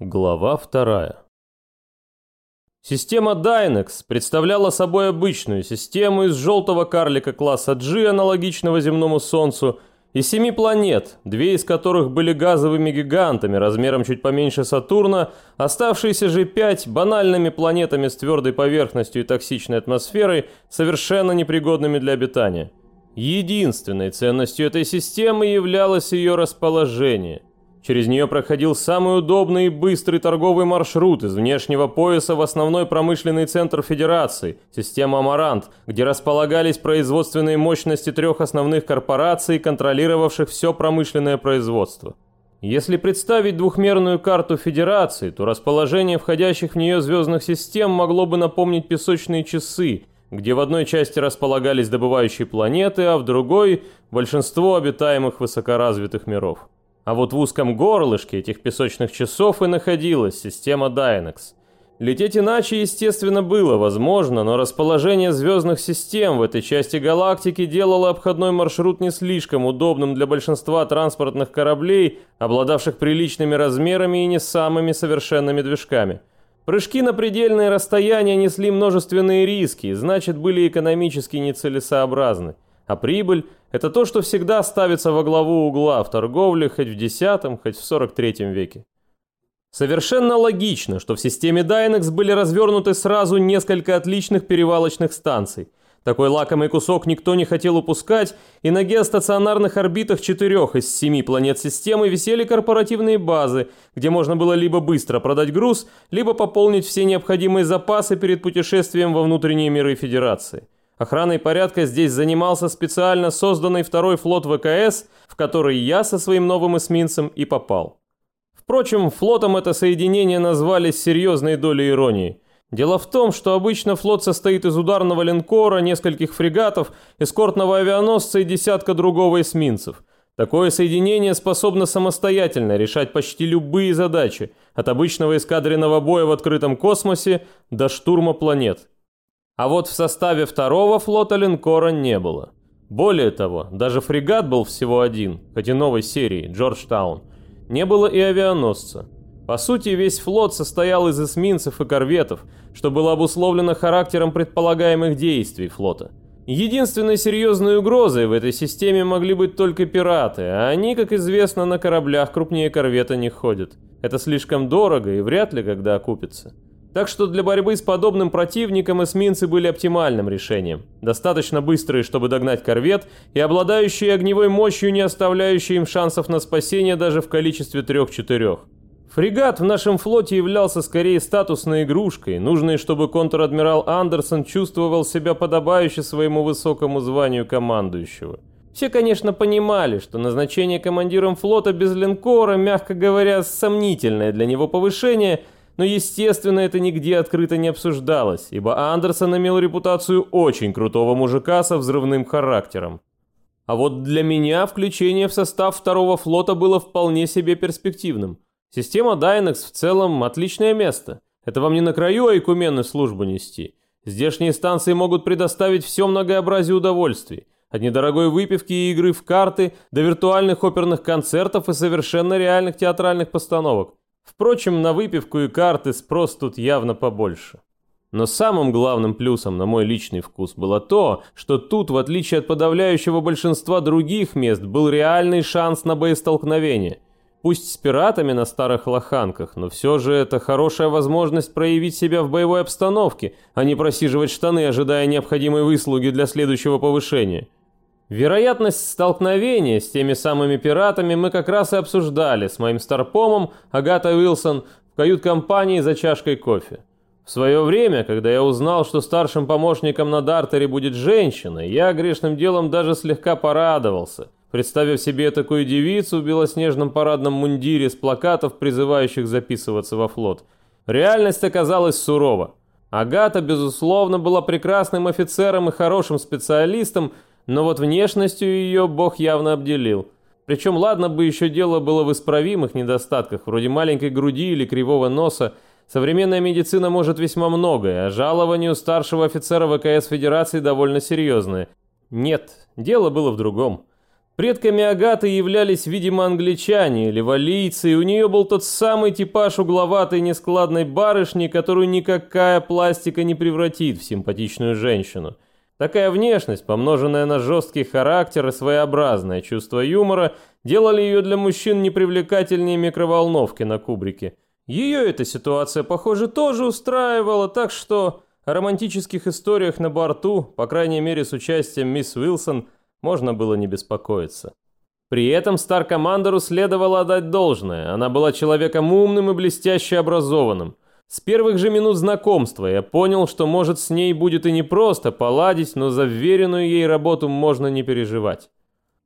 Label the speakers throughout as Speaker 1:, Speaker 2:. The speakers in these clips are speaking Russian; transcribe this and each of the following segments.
Speaker 1: Глава вторая. Система Dynex представляла собой обычную систему из желтого карлика класса G, аналогичного земному Солнцу, и семи планет, две из которых были газовыми гигантами размером чуть поменьше Сатурна, оставшиеся же пять банальными планетами с твердой поверхностью и токсичной атмосферой, совершенно непригодными для обитания. Единственной ценностью этой системы являлось ее расположение – Через нее проходил самый удобный и быстрый торговый маршрут из внешнего пояса в основной промышленный центр Федерации, система «Амарант», где располагались производственные мощности трех основных корпораций, контролировавших все промышленное производство. Если представить двухмерную карту Федерации, то расположение входящих в нее звездных систем могло бы напомнить песочные часы, где в одной части располагались добывающие планеты, а в другой – большинство обитаемых высокоразвитых миров. А вот в узком горлышке этих песочных часов и находилась система Dynex. Лететь иначе, естественно, было возможно, но расположение звездных систем в этой части галактики делало обходной маршрут не слишком удобным для большинства транспортных кораблей, обладавших приличными размерами и не самыми совершенными движками. Прыжки на предельные расстояния несли множественные риски, значит, были экономически нецелесообразны. А прибыль – это то, что всегда ставится во главу угла в торговле хоть в X, хоть в 43 веке. Совершенно логично, что в системе Dynex были развернуты сразу несколько отличных перевалочных станций. Такой лакомый кусок никто не хотел упускать, и на геостационарных орбитах четырех из семи планет системы висели корпоративные базы, где можно было либо быстро продать груз, либо пополнить все необходимые запасы перед путешествием во внутренние миры Федерации. Охраной порядка здесь занимался специально созданный второй флот ВКС, в который я со своим новым эсминцем и попал. Впрочем, флотом это соединение назвали с серьезной долей иронии. Дело в том, что обычно флот состоит из ударного линкора, нескольких фрегатов, эскортного авианосца и десятка другого эсминцев. Такое соединение способно самостоятельно решать почти любые задачи, от обычного эскадренного боя в открытом космосе до штурма планет. А вот в составе второго флота линкора не было. Более того, даже фрегат был всего один, хоть и новой серии, Джорджтаун. Не было и авианосца. По сути, весь флот состоял из эсминцев и корветов, что было обусловлено характером предполагаемых действий флота. Единственной серьезной угрозой в этой системе могли быть только пираты, а они, как известно, на кораблях крупнее корвета не ходят. Это слишком дорого и вряд ли когда окупится. Так что для борьбы с подобным противником эсминцы были оптимальным решением. Достаточно быстрые, чтобы догнать корвет, и обладающие огневой мощью, не оставляющие им шансов на спасение даже в количестве трех-четырех. Фрегат в нашем флоте являлся скорее статусной игрушкой, нужной, чтобы контр-адмирал Андерсон чувствовал себя подобающе своему высокому званию командующего. Все, конечно, понимали, что назначение командиром флота без линкора, мягко говоря, сомнительное для него повышение – но, естественно, это нигде открыто не обсуждалось, ибо Андерсон имел репутацию очень крутого мужика со взрывным характером. А вот для меня включение в состав второго флота было вполне себе перспективным. Система Dynex в целом отличное место. Это вам не на краю айкумены службу нести. Здешние станции могут предоставить все многообразие удовольствий. От недорогой выпивки и игры в карты до виртуальных оперных концертов и совершенно реальных театральных постановок. Впрочем, на выпивку и карты спрос тут явно побольше. Но самым главным плюсом на мой личный вкус было то, что тут, в отличие от подавляющего большинства других мест, был реальный шанс на боестолкновение. Пусть с пиратами на старых лоханках, но все же это хорошая возможность проявить себя в боевой обстановке, а не просиживать штаны, ожидая необходимой выслуги для следующего повышения. Вероятность столкновения с теми самыми пиратами мы как раз и обсуждали с моим старпомом Агата Уилсон в кают-компании за чашкой кофе. В свое время, когда я узнал, что старшим помощником на Дартере будет женщина, я грешным делом даже слегка порадовался, представив себе такую девицу в белоснежном парадном мундире с плакатов, призывающих записываться во флот. Реальность оказалась сурова. Агата, безусловно, была прекрасным офицером и хорошим специалистом, но вот внешностью ее бог явно обделил. Причем ладно бы еще дело было в исправимых недостатках, вроде маленькой груди или кривого носа. Современная медицина может весьма многое, а жалование у старшего офицера ВКС Федерации довольно серьезное. Нет, дело было в другом. Предками Агаты являлись, видимо, англичане или валийцы, и у нее был тот самый типаж угловатой нескладной барышни, которую никакая пластика не превратит в симпатичную женщину. Такая внешность, помноженная на жесткий характер и своеобразное чувство юмора, делали ее для мужчин непривлекательнее микроволновки на кубрике. Ее эта ситуация, похоже, тоже устраивала, так что о романтических историях на борту, по крайней мере с участием мисс Уилсон, можно было не беспокоиться. При этом Стар-командеру следовало отдать должное, она была человеком умным и блестяще образованным. С первых же минут знакомства я понял, что может с ней будет и не просто поладить, но за вверенную ей работу можно не переживать.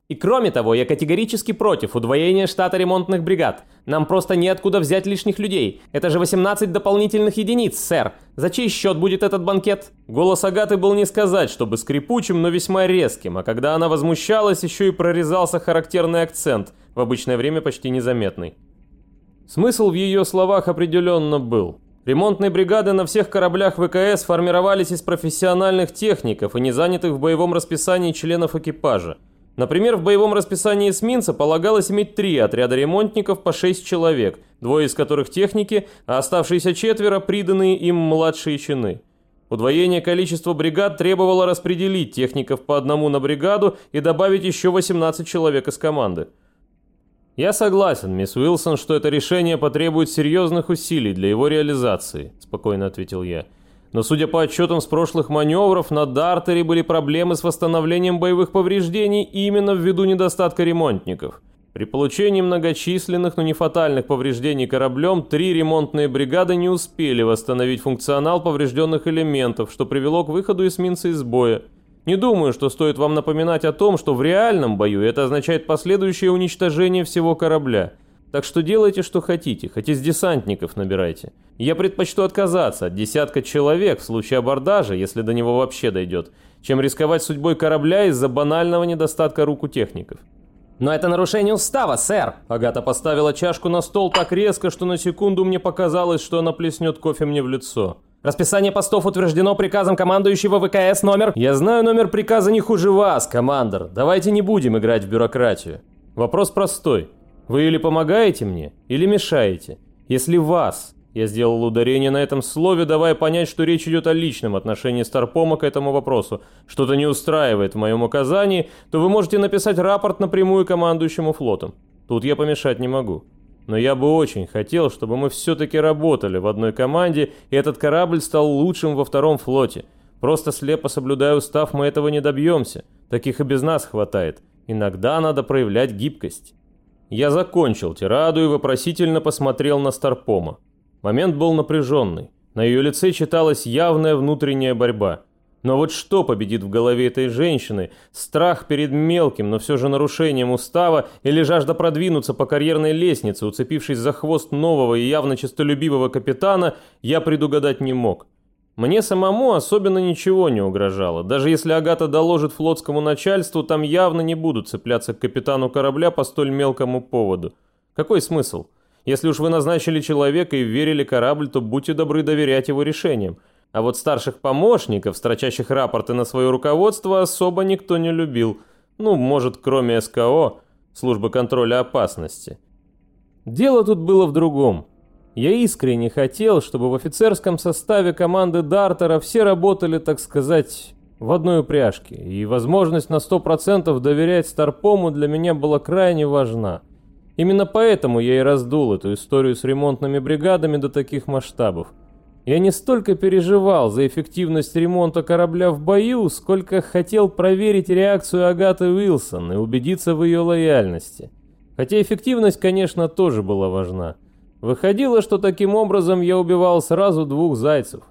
Speaker 1: И кроме того, я категорически против удвоения штата ремонтных бригад. Нам просто неоткуда взять лишних людей. Это же 18 дополнительных единиц, сэр. За чей счет будет этот банкет? Голос Агаты был не сказать, чтобы скрипучим, но весьма резким, а когда она возмущалась, еще и прорезался характерный акцент, в обычное время почти незаметный. Смысл в ее словах определенно был. Ремонтные бригады на всех кораблях ВКС формировались из профессиональных техников и не занятых в боевом расписании членов экипажа. Например, в боевом расписании эсминца полагалось иметь три отряда ремонтников по шесть человек, двое из которых техники, а оставшиеся четверо – приданные им младшие чины. Удвоение количества бригад требовало распределить техников по одному на бригаду и добавить еще 18 человек из команды. «Я согласен, мисс Уилсон, что это решение потребует серьезных усилий для его реализации», – спокойно ответил я. Но судя по отчетам с прошлых маневров, на Дартере были проблемы с восстановлением боевых повреждений именно ввиду недостатка ремонтников. При получении многочисленных, но не фатальных повреждений кораблем, три ремонтные бригады не успели восстановить функционал поврежденных элементов, что привело к выходу эсминца из боя. Не думаю, что стоит вам напоминать о том, что в реальном бою это означает последующее уничтожение всего корабля – так что делайте, что хотите, хоть из десантников набирайте. Я предпочту отказаться от десятка человек в случае абордажа, если до него вообще дойдет, чем рисковать судьбой корабля из-за банального недостатка рук у техников.
Speaker 2: «Но это нарушение устава, сэр!»
Speaker 1: Агата поставила чашку на стол так резко, что на секунду мне показалось, что она плеснет кофе мне в лицо.
Speaker 2: «Расписание постов утверждено приказом командующего ВКС номер...»
Speaker 1: «Я знаю номер приказа не хуже вас, командор. Давайте не будем играть в бюрократию. Вопрос простой. Вы или помогаете мне, или мешаете. Если вас, я сделал ударение на этом слове, давая понять, что речь идет о личном отношении Старпома к этому вопросу, что-то не устраивает в моем указании, то вы можете написать рапорт напрямую командующему флотом. Тут я помешать не могу. Но я бы очень хотел, чтобы мы все-таки работали в одной команде, и этот корабль стал лучшим во втором флоте. Просто слепо соблюдая устав, мы этого не добьемся. Таких и без нас хватает. Иногда надо проявлять гибкость. Я закончил тираду и вопросительно посмотрел на Старпома. Момент был напряженный. На ее лице читалась явная внутренняя борьба. Но вот что победит в голове этой женщины? Страх перед мелким, но все же нарушением устава или жажда продвинуться по карьерной лестнице, уцепившись за хвост нового и явно честолюбивого капитана, я предугадать не мог. Мне самому особенно ничего не угрожало. Даже если Агата доложит флотскому начальству, там явно не будут цепляться к капитану корабля по столь мелкому поводу. Какой смысл? Если уж вы назначили человека и верили корабль, то будьте добры доверять его решениям. А вот старших помощников, строчащих рапорты на свое руководство, особо никто не любил. Ну, может, кроме СКО, службы контроля опасности. Дело тут было в другом. Я искренне хотел, чтобы в офицерском составе команды Дартера все работали, так сказать, в одной упряжке, и возможность на 100% доверять Старпому для меня была крайне важна. Именно поэтому я и раздул эту историю с ремонтными бригадами до таких масштабов. Я не столько переживал за эффективность ремонта корабля в бою, сколько хотел проверить реакцию Агаты Уилсон и убедиться в ее лояльности. Хотя эффективность, конечно, тоже была важна. Выходило, что таким образом я убивал сразу двух зайцев.